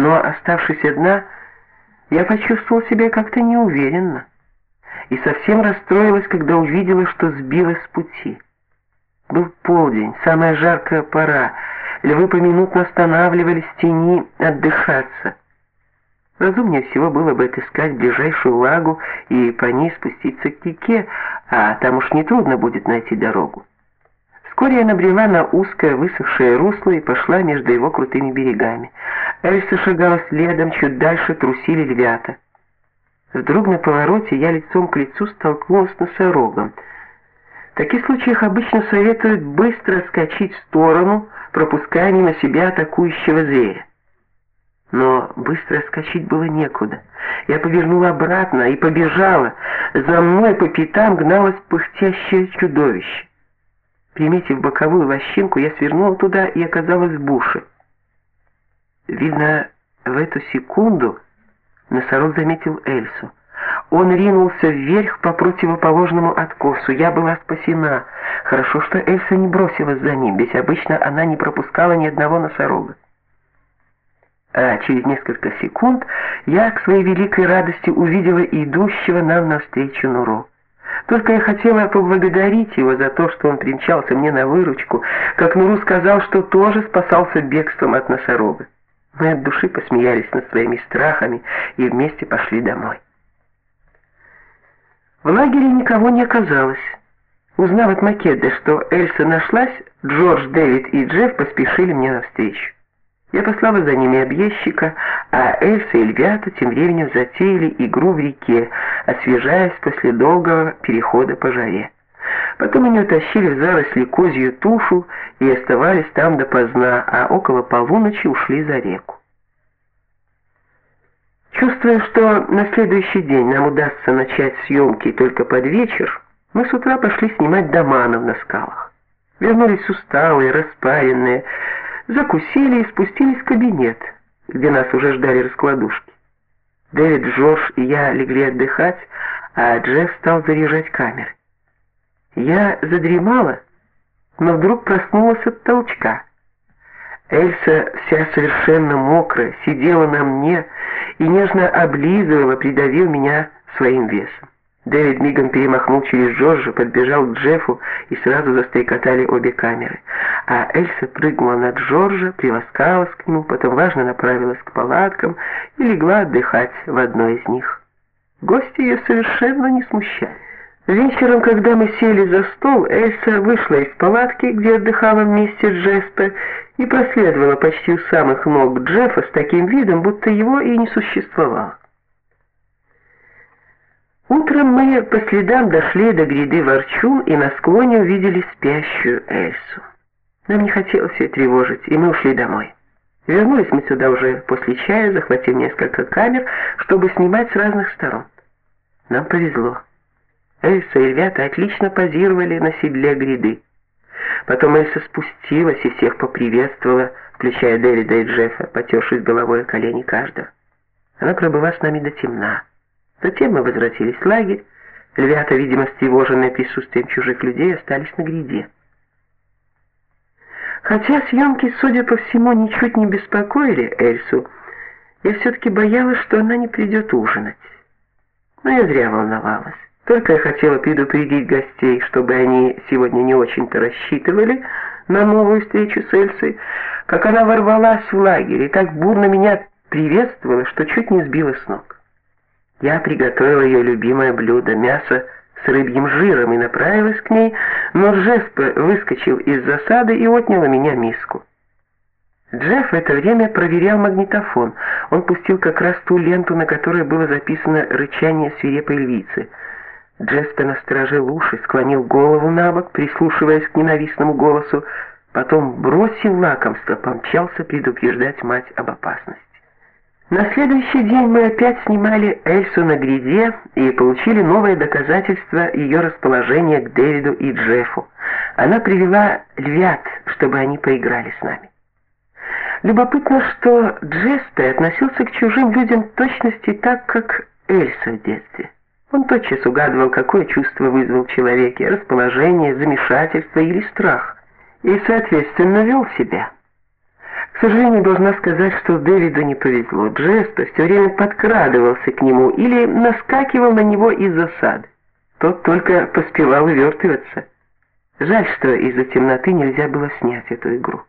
Но, оставшись одна, я почувствовала себя как-то неуверенно и совсем расстроилась, когда увидела, что сбилась с пути. Был полдень, самая жаркая пора. Львы поминутно останавливались в тени отдыхаться. Разумнее всего было бы отыскать ближайшую лагу и по ней спуститься к реке, а там уж нетрудно будет найти дорогу. Вскоре я набрела на узкое высохшее русло и пошла между его крутыми берегами. Эльса шагала следом, чуть дальше трусили львята. Вдруг на повороте я лицом к лицу столкнулась с носорогом. В таких случаях обычно советуют быстро скачать в сторону, пропуская мимо себя атакующего зверя. Но быстро скачать было некуда. Я повернула обратно и побежала. За мной по пятам гналось пыхтящее чудовище. Приметив боковую лощинку, я свернула туда и оказалась в буше. Видно, в эту секунду носорог заметил Эльсу. Он ринулся вверх по противоположному откосу. Я была спасена. Хорошо, что Эльса не бросилась за ним, ведь обычно она не пропускала ни одного носорога. А через несколько секунд я к своей великой радости увидела идущего нам навстречу Нуру. Только я хотела поблагодарить его за то, что он примчался мне на выручку, как Нуру сказал, что тоже спасался бегством от носорога. Мы от души посмеялись над своими страхами и вместе пошли домой. В лагере никого не оказалось. Узнав от Македа, что Эльса нашлась, Джордж, Дэвид и Джефф поспешили мне навстречу. Я послала за ними объездчика, а Эльса и Львята тем временем затеяли игру в реке, освежаясь после долгого перехода по жаре. Потом они утащили в заросли козью тушу и оставались там допоздна, а около полуночи ушли за реку. Чувствуя, что на следующий день нам удастся начать съемки только под вечер, мы с утра пошли снимать доманов на скалах. Вернулись усталые, распаренные, закусили и спустились в кабинет, где нас уже ждали раскладушки. Дэвид, Джордж и я легли отдыхать, а Джефф стал заряжать камеры. Я задремала, но вдруг проснулась от толчка. Эльса, вся совершенно мокрая, сидела на мне и нежно облизывала, придавив меня своим весом. Дэвид мигом перемахнул через Джорджа, подбежал к Джеффу и сразу застрекотали обе камеры. А Эльса прыгнула на Джорджа, приласкалась к нему, потом важно направилась к палаткам и легла отдыхать в одной из них. Гости ее совершенно не смущали. Вечером, когда мы сели за стол, Эльса вышла из палатки, где отдыхала вместе с Джеспе, и проследовала почти у самых ног Джеффа с таким видом, будто его и не существовало. Утром мы по следам дошли до гряды Ворчун и на склоне увидели спящую Эльсу. Нам не хотелось ее тревожить, и мы ушли домой. Вернулись мы сюда уже после чая, захватив несколько камер, чтобы снимать с разных сторон. Нам повезло. Эльса и ребята отлично позировали на седле гряды. Потом Эльса спустилась и всех поприветствовала, включая Дэвида и Джеффа, потершись головой о колени каждого. Она пробыла с нами до темна. Затем мы возвратились в лагерь. Львята, видимо, встревоженные присутствием чужих людей, остались на гряде. Хотя съемки, судя по всему, ничуть не беспокоили Эльсу, я все-таки боялась, что она не придет ужинать. Но я зря волновалась. Только я хотела предупредить гостей, чтобы они сегодня не очень-то рассчитывали на новую встречу с Эльсой, как она ворвалась в лагерь и так бурно меня приветствовала, что чуть не сбила с ног. Я приготовила ее любимое блюдо мясо с рыбьим жиром и направилась к ней, но Джеспе выскочил из засады и отнял у меня миску. Джефф в это время проверял магнитофон. Он пустил как раз ту ленту, на которой было записано рычание свирепой львицы — Джеспе насторожил уши, склонил голову на бок, прислушиваясь к ненавистному голосу, потом, бросив лакомство, помчался предупреждать мать об опасности. На следующий день мы опять снимали Эльсу на гряде и получили новое доказательство ее расположения к Дэвиду и Джеффу. Она привела львят, чтобы они поиграли с нами. Любопытно, что Джеспе относился к чужим людям в точности так, как Эльса в детстве. Он тотчас угадывал, какое чувство вызвал в человеке, расположение, замешательство или страх, и, соответственно, вел себя. К сожалению, должна сказать, что Дэвиду не повезло. Джеспо все время подкрадывался к нему или наскакивал на него из засады. Тот только поспевал увертываться. Жаль, что из-за темноты нельзя было снять эту игру.